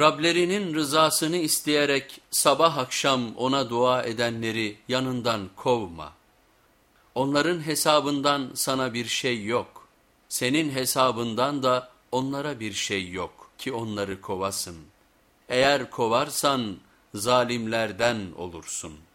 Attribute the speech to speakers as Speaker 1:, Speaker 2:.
Speaker 1: Rablerinin rızasını isteyerek sabah akşam ona dua edenleri yanından kovma. Onların hesabından sana bir şey yok. Senin hesabından da onlara bir şey yok ki onları kovasın. Eğer kovarsan zalimlerden olursun.''